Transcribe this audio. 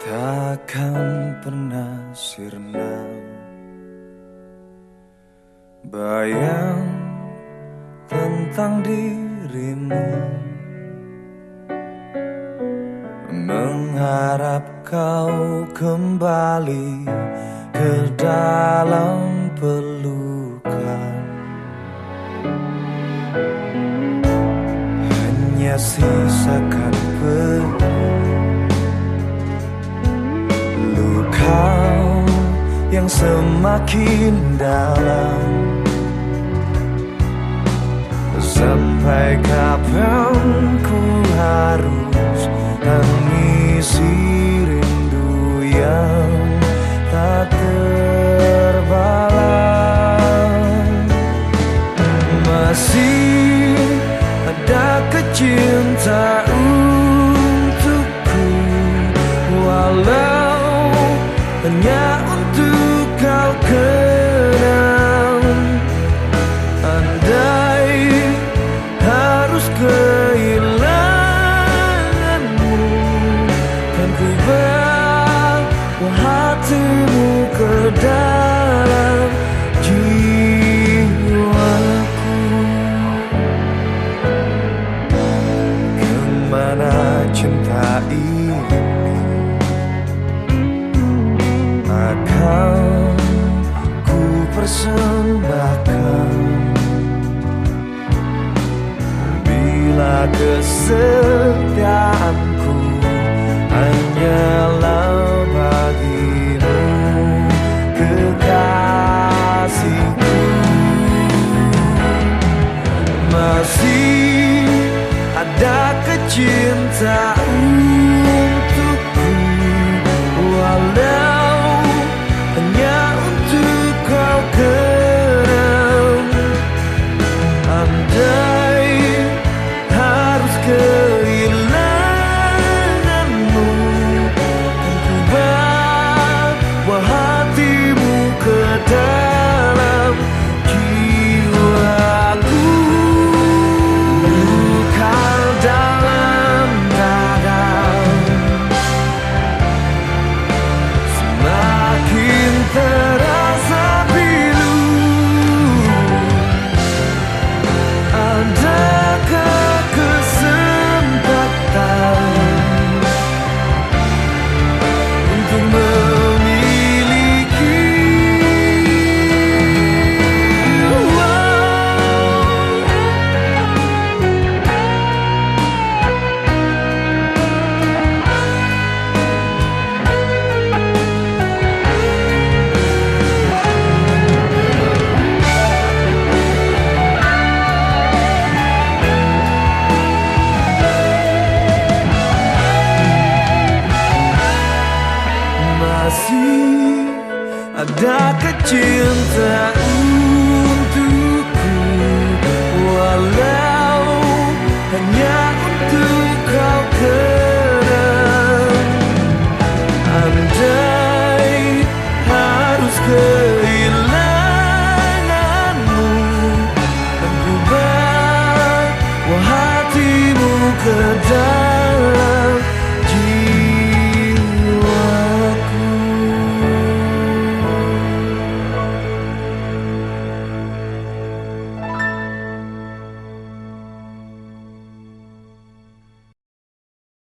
Takkan pernah sirna. Bayang tentang dirimu. Mengharap kau kembali ke dalam pelukan semakin dalam. Sampai kapan ku harus tangisi Ku bawa hatimu ke dalam jiwaku. Ke mana cinta ini? Akan ku persembahkan. Bila kesetiaanku 绝 ada kecintaan